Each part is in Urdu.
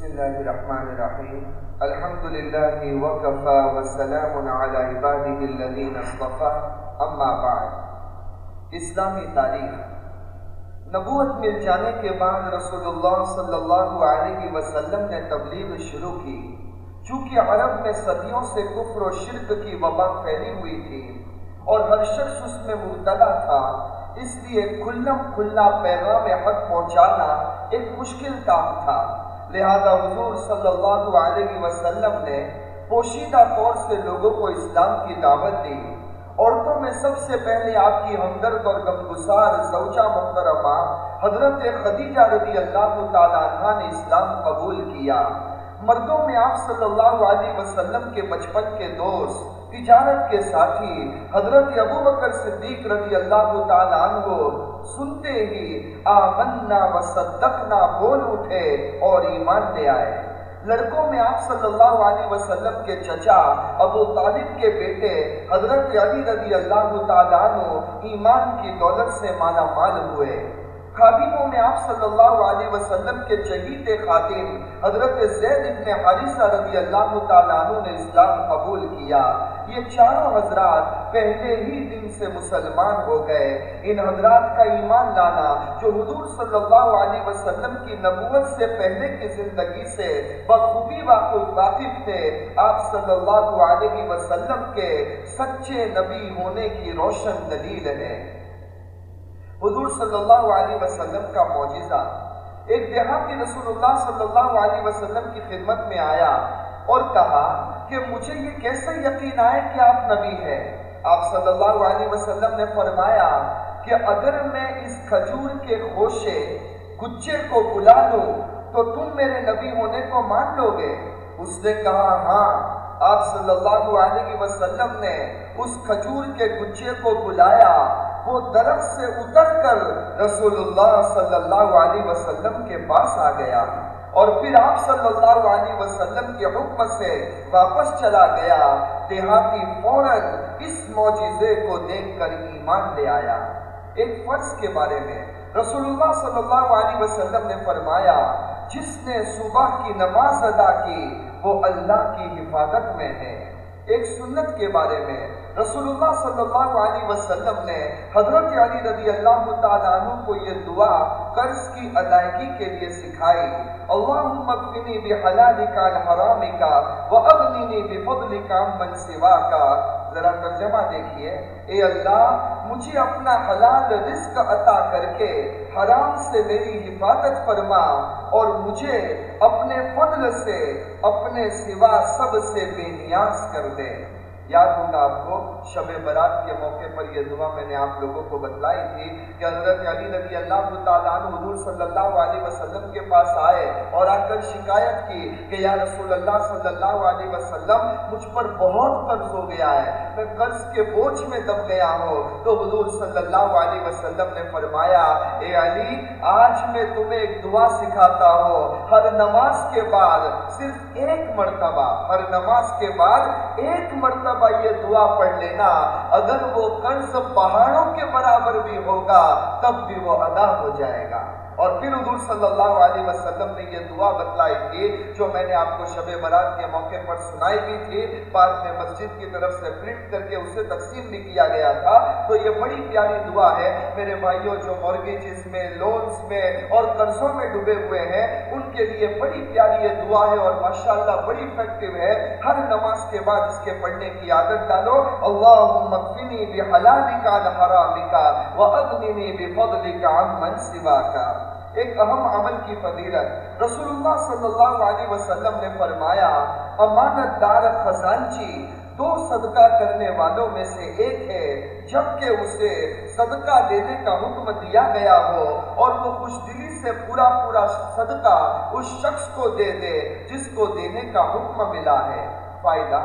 بسم الله الرحمن الرحيم الحمد لله وكفى والسلام على عباده الذين اصطفى اما بعد۔ اسلامی تاریخ۔ نبوت مل جانے کے بعد رسول اللہ صلی اللہ علیہ وسلم نے تبلیغ شروع کی۔ چونکہ عرب میں صدیوں سے کفر و شرک کی وبا پھیلی ہوئی تھی اور ہر شخص اس میں مبتلا تھا، اس لیے کھلم کھلا پیغام حق پہنچانا ایک مشکل کام تھا۔ لہذا حضور صلی اللہ علیہ وسلم نے پوشیدہ طور سے لوگوں کو اسلام کی دعوت دی۔ عورتوں میں سب سے پہلے آپ کی ہمدرد اور غمگسار زوجہ محترمہ حضرت خدیجہ رضی اللہ تعالیٰ عنہ نے اسلام قبول کیا۔ مردوں میں آپ صلی اللہ علیہ وسلم کے بچپن کے دوست، تجارت کے ساتھی، حضرت ابو بکر صدیق رضی اللہ تعالیٰ عنہ سنتے ہی آمنا و صدقنا بول اٹھے اور ایمان لے آئے۔ لڑکوں میں آپ صلی اللہ علیہ وسلم کے چچا ابو طالب کے بیٹے، حضرت علی رضی اللہ تعالیٰ عنہ ایمان کی دولت سے مالا مال ہوئے۔ خادموں میں آپ صلی اللہ علیہ وسلم کے چہیت خاتم حضرت زید ابن حارثہ رضی اللہ تعالیٰ عنہ نے اسلام قبول کیا۔ یہ چاروں حضرات پہلے ہی دن سے مسلمان ہو گئے۔ ان حضرات کا ایمان لانا جو حضور صلی اللہ علیہ وسلم کی نبوت سے پہلے کی زندگی سے بخوبی واقف تھے، آپ صلی اللہ علیہ وسلم کے سچے نبی ہونے کی روشن دلیل ہے۔ حضور صلی اللہ علیہ وسلم کا معجزہ۔ ایک دیہاتی رسول اللہ صلی اللہ علیہ وسلم کی خدمت میں آیا اور کہا کہ مجھے یہ کیسے یقین آئے کہ آپ نبی ہیں؟ آپ صلی اللہ علیہ وسلم نے فرمایا کہ اگر میں اس کھجور کے خوشے گچے کو بلا لوں، تو تم میرے نبی ہونے کو مان لو گے۔ اس نے کہا ہاں آپ صلی اللہ علیہ وسلم نے اس کھجور کے گچے کو بلایا وہ درخت سے اتر کر رسول اللہ صلی اللہ علیہ وسلم کے پاس آ گیا اور پھر آپ صلی اللہ علیہ وسلم کے حکم سے واپس چلا گیا، دیہاتی فوراً اس معجزے کو دیکھ کر ایمان لے آیا۔ ایک فرض کے بارے میں، رسول اللہ صلی اللہ علیہ وسلم نے فرمایا، جس نے صبح کی نماز ادا کی، وہ اللہ کی حفاظت میں ہے۔ ایک سنت کے بارے میں رسول اللہ صلی اللہ علیہ وسلم نے حضرت علی رضی اللہ تعالیٰ عنہ کو یہ دعا قرض کی ادائیگی کے لیے سکھائی، اللہم اکفنی بحلالکا الحرامکا واغنینی بفضلکا من سواکا ذرا ترجمہ دیکھیے، اے اللہ، مجھے اپنا حلال رزق عطا کر کے حرام سے میری حفاظت فرما اور مجھے اپنے فضل سے، اپنے سوا سب سے بے نیاز کر دے. یاد ہوگا آپ کو، شب برات کے موقع پر یہ دعا میں نے آپ لوگوں کو بتلائی تھی کہ حضرت علی رضی اللہ تعالیٰ حضور صلی اللہ علیہ وسلم کے پاس آئے اور آ کر شکایت کی کہ یا رسول اللہ صلی اللہ علیہ وسلم مجھ پر بہت قرض ہو گیا ہے، میں قرض کے بوجھ میں دب گیا ہوں۔ تو حضور صلی اللہ علیہ وسلم نے فرمایا، اے علی، آج میں تمہیں ایک دعا سکھاتا ہوں۔ ہر نماز کے بعد صرف ایک مرتبہ ہر نماز کے بعد ایک مرتبہ مرتبہ یہ دعا پڑھ لینا اگر وہ قرض پہاڑوں کے برابر بھی ہوگا، تب بھی وہ ادا ہو جائے گا۔ اور پھر حضور صلی اللہ علیہ وسلم نے یہ دعا بتلائی تھی، جو میں نے آپ کو شب برات کے موقع پر سنائی بھی تھی، بعد میں مسجد کی طرف سے پرنٹ کر کے اسے تقسیم بھی کیا گیا تھا۔ تو یہ بڑی پیاری دعا ہے۔ میرے بھائیوں، جو مورگیجز میں لونز میں اور قرضوں میں ڈوبے ہوئے ہیں، ان کے لیے بڑی پیاری یہ دعا ہے۔ اور ماشاءاللہ بڑی افیکٹو ہے۔ ہر نماز کے بعد اس کے پڑھنے کی عادت ڈالو۔ اللہم اکفنی بحلالک عن حرامک واغننی بفضلک عن من سواک. ایک اہم عمل کی فضیلت رسول اللہ صلی اللہ علیہ وسلم نے فرمایا، امانت دار خزانچی دو صدقہ کرنے والوں میں سے ایک ہے، جبکہ اسے صدقہ دینے کا حکم دیا گیا ہو اور وہ خوش دلی سے پورا پورا صدقہ اس شخص کو دے دے جس کو دینے کا حکم ملا ہے۔ فائدہ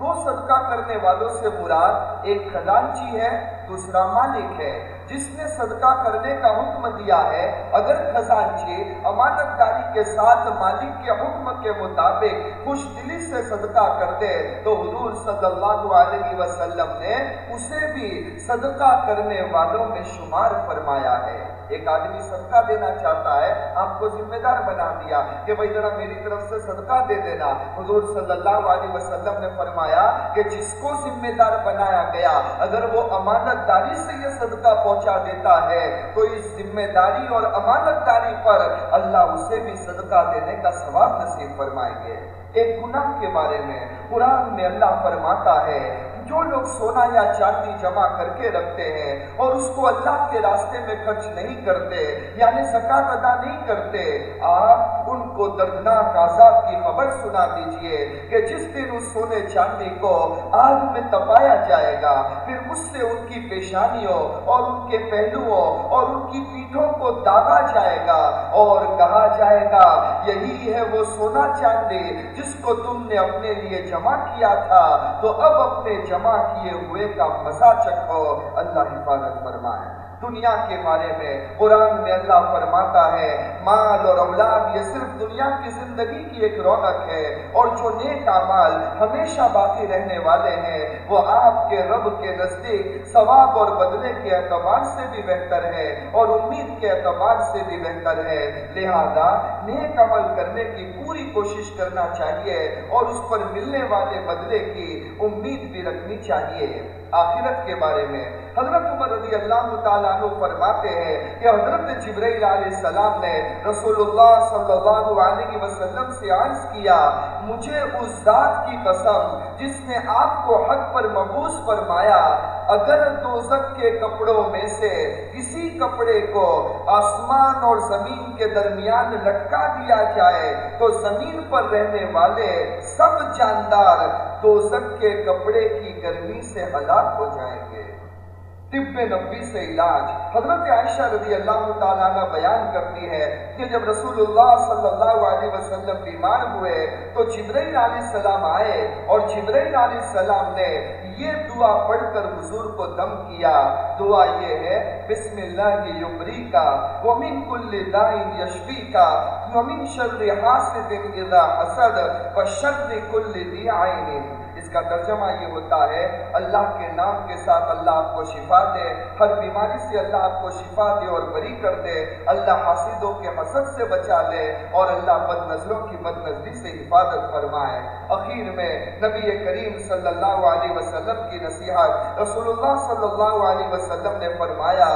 دو صدقہ کرنے والوں سے مراد ایک خزانچی ہے، دوسرا مالک ہے۔ جس نے صدقہ کرنے کا حکم دیا ہے، اگر خزانچی امانت داری کے ساتھ مالک کے حکم کے مطابق خوش دلی سے صدقہ کر دے تو حضور صلی اللہ علیہ وسلم نے اسے بھی صدقہ کرنے والوں میں شمار فرمایا ہے۔ ایک آدمی صدقہ دینا چاہتا ہے، آپ کو ذمہ دار بنا دیا کہ بھائی ذرا میری طرف سے صدقہ دے دینا۔ حضور صلی اللہ علیہ وسلم نے فرمایا کہ جس کو ذمہ دار بنایا گیا، اگر وہ امانت داری سے یہ صدقہ پہنچا دیتا ہے، تو اس ذمہ داری اور امانت داری پر اللہ اسے بھی صدقہ دینے کا ثواب نصیب فرمائیں گے ایک گناہ کے بارے میں قرآن میں اللہ فرماتا ہے جو لوگ سونا یا چاندی جمع کر کے رکھتے ہیں اور اس کو اللہ کے راستے میں خرچ نہیں کرتے یعنی زکات ادا نہیں کرتے، آپ ان کو دردناک عذاب کی خبر سنا دیجیے کہ جس دن اس سونے چاندی کو آگ میں تپایا جائے گا، پھر اس سے ان کی پیشانیوں اور ان کے پہلوؤں اور ان کی پیٹ پیٹھوں کو داغا جائے گا اور کہا جائے گا، یہی ہے وہ سونا چاندی جس کو تم نے اپنے لیے جمع کیا تھا۔ تو اب اپنے جمع جمع کیے ہوئے کا مزہ چکھو۔ اللہ حفاظت فرمائے۔ دنیا کے بارے میں قرآن میں اللہ فرماتا ہے، مال اور اولاد یہ صرف دنیا کی زندگی کی ایک رونق ہے اور جو نیک اعمال ہمیشہ باقی رہنے والے ہیں، وہ آپ کے رب کے نزدیک ثواب اور بدلے کے اعتبار سے بھی بہتر ہے اور امید کے اعتبار سے بھی بہتر ہے۔ لہذا نیک عمل کرنے کی پوری کوشش کرنا چاہیے اور اس پر ملنے والے بدلے کی امید بھی رکھنی چاہیے۔ آخرت کے بارے میں حضرت عمر رضی اللہ تعالیٰ عنہ فرماتے ہیں کہ حضرت جبرائیل علیہ السلام نے رسول اللہ صلی اللہ علیہ وسلم سے عرض کیا، مجھے اس ذات کی قسم جس نے آپ کو حق پر مبوس فرمایا، اگر دوزک کے کپڑوں میں سے کسی کپڑے کو آسمان اور زمین کے درمیان لٹکا دیا جائے، تو زمین پر رہنے والے سب جاندار دوزک کے کپڑے کی گرمی سے ہلاک ہو جائیں گے۔ طب نبی سے علاج۔ حضرت عائشہ رضی اللہ تعالیٰ عنہ بیان کرتی ہے کہ جب رسول اللہ صلی اللہ علیہ وسلم بیمار ہوئے تو جبرائیل علیہ السلام آئے اور جبرائیل علیہ السلام نے یہ دعا پڑھ کر حضور کو دم کیا۔ دعا یہ ہے، بسم اللہ یبری کا ومن کل دائن یشفی کا ومن شر حاسد اذا حسد وشر کل دی عین۔ اس کا ترجمہ یہ ہوتا ہے، اللہ کے نام کے ساتھ اللہ آپ کو شفا دے، ہر بیماری سے اللہ آپ کو شفا دے اور بری کر دے، اللہ حاسدوں کے حسد سے بچا لے اور اللہ بد نظروں کی بد نظری سے حفاظت فرمائے۔ اخیر میں نبی کریم صلی اللہ علیہ وسلم کی نصیحت رسول اللہ صلی اللہ علیہ وسلم نے فرمایا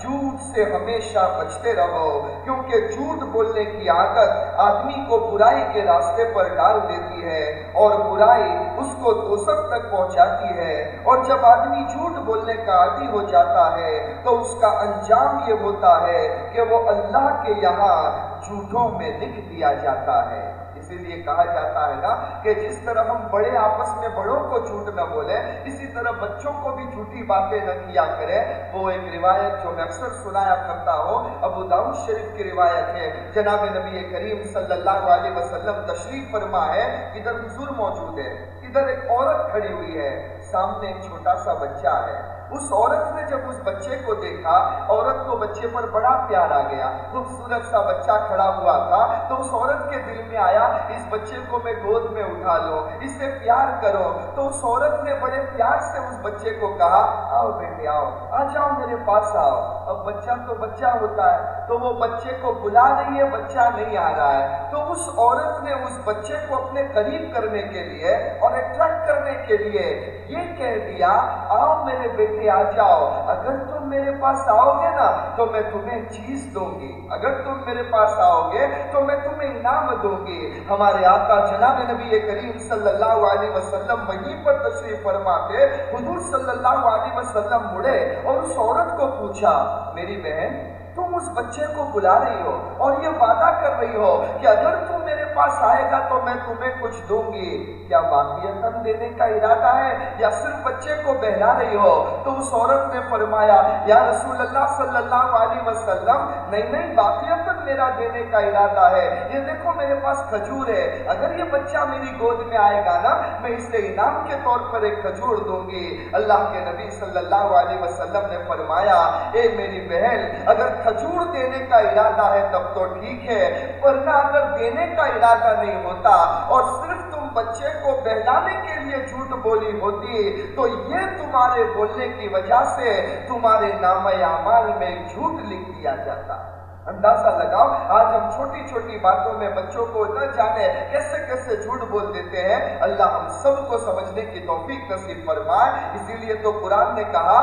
جھوٹ سے ہمیشہ بچتے رہو، کیونکہ جھوٹ بولنے کی عادت آدمی کو برائی کے راستے پر ڈال دیتی ہے اور برائی اس کو دوسک تک پہنچاتی ہے۔ اور جب آدمی جھوٹ بولنے کا عادی ہو جاتا ہے، تو اس کا انجام یہ ہوتا ہے کہ وہ اللہ کے یہاں جھوٹوں میں لکھ دیا جاتا ہے۔ اسی لیے کہا جاتا ہے نا کہ جس طرح ہم بڑے آپس میں بڑوں کو جھوٹ نہ بولیں، اسی طرح بچوں کو بھی جھوٹی باتیں نہ کیا کریں۔ وہ ایک روایت جو میں اکثر سنایا کرتا ہوں، ابو داؤد شریف کی روایت ہے۔ جناب نبی کریم صلی اللہ علیہ وسلم تشریف فرما ہے ادھر حضور موجود ہے، ادھر ایک عورت کھڑی ہوئی ہے، سامنے ایک چھوٹا سا بچہ ہے۔ اس عورت نے جب اس بچے کو دیکھا، عورت کو بچے پر بڑا پیار آ گیا۔ خوبصورت سا بچہ کھڑا ہوا تھا۔ تو اس عورت کے دل میں آیا، اس بچے کو میں گود میں اٹھا لو اس سے پیار کرو۔ تو اس عورت نے بڑے پیار سے اس بچے کو کہا، آؤ بیٹے، آؤ، آ جاؤ میرے پاس، آؤ۔ اب بچہ تو بچہ ہوتا ہے، تو وہ بچے کو بلا رہی ہے، بچہ نہیں آ رہا ہے۔ تو اس عورت نے اس بچے کو اپنے قریب کرنے کے لیے اور اٹریکٹ کرنے کے لیے یہ کہہ دیا، آؤ میرے بیٹے کے آ جاؤ۔ اگر تم میرے پاس آؤ گے نا تو میں تمہیں چیز دوں گی اگر تم میرے پاس آؤ گے تو میں تمہیں انعام دوں گی ہمارے آقا جناب نبی کریم صلی اللہ علیہ وسلم وہیں پر تشریف فرما کے حضور صلی اللہ علیہ وسلم مڑے اور اس عورت کو پوچھا، میری بہن تم اس بچے کو بلا رہی ہو اور یہ وعدہ کر رہی ہو کہ اگر تم میرے پاس آئے گا تو میں تمہیں کچھ دوں گی۔ کیا واقعیت دینے کا ارادہ ہے یا صرف بچے کو بہلا رہی ہو؟ تو اس عورت نے فرمایا، یا رسول اللہ صلی اللہ علیہ وسلم، نہیں نہیں واقعیت میرا دینے کا ارادہ ہے۔ یہ دیکھو میرے پاس کھجور ہے۔ اگر یہ بچہ میری گود میں آئے گا نا، میں اسے انعام کے طور پر ایک کھجور دوں گی۔ اللہ کے نبی صلی اللہ علیہ وسلم نے فرمایا، اے میری بہن، اگر کھجور دینے کا ارادہ ہے تب تو ٹھیک ہے، ورنہ اگر دینے کا ارادہ نہیں ہوتا اور صرف تم بچے کو بہلانے کے لیے جھوٹ بولی ہوتی، تو یہ تمہارے بولنے کی وجہ سے تمہارے نام اعمال میں جھوٹ لکھ دیا جاتا۔ اندازہ لگاؤ، آج ہم چھوٹی چھوٹی باتوں میں بچوں کو نہ جانے کیسے کیسے جھوٹ بول دیتے ہیں۔ اللہ ہم سب کو سمجھنے کی توفیق نصیب فرمائے۔ اسی لیے تو قرآن نے کہا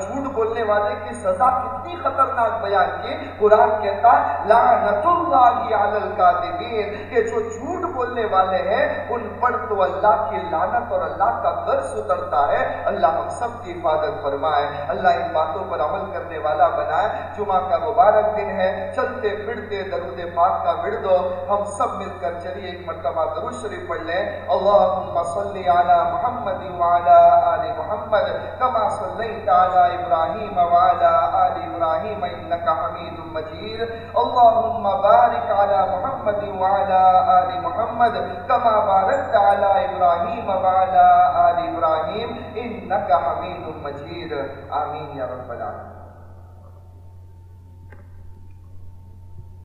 جھوٹ بولنے والے کی سزا کتنی خطرناک بیان کی، قرآن کہتا ہے، لعنت اللہ علی القادمین کہ جو جھوٹ بولنے والے ہیں، ان پر تو اللہ کی لعنت اور اللہ کا قرض اترتا ہے۔ اللہ ہم سب کی حفاظت فرمائے۔ اللہ ان باتوں پر عمل کرنے والا بنائے۔ جمعہ کا مبارک دن ہے۔ چلتے پھرتے درود پاک کا وردو ہم سب مل کر چلیے ایک مرتبہ درود شریف پڑھ لیں۔ اللہم صلی علی محمد وعلا آل محمد، کما صلیت علی ابراہیم وعلا آل ابراہیم، انکا حمید مجید۔ اللہم بارک علی محمد وعلا آل محمد، کما بارکت علی ابراہیم وعلا آل ابراہیم، انکا حمید مجید۔ آمین یا رب العالمين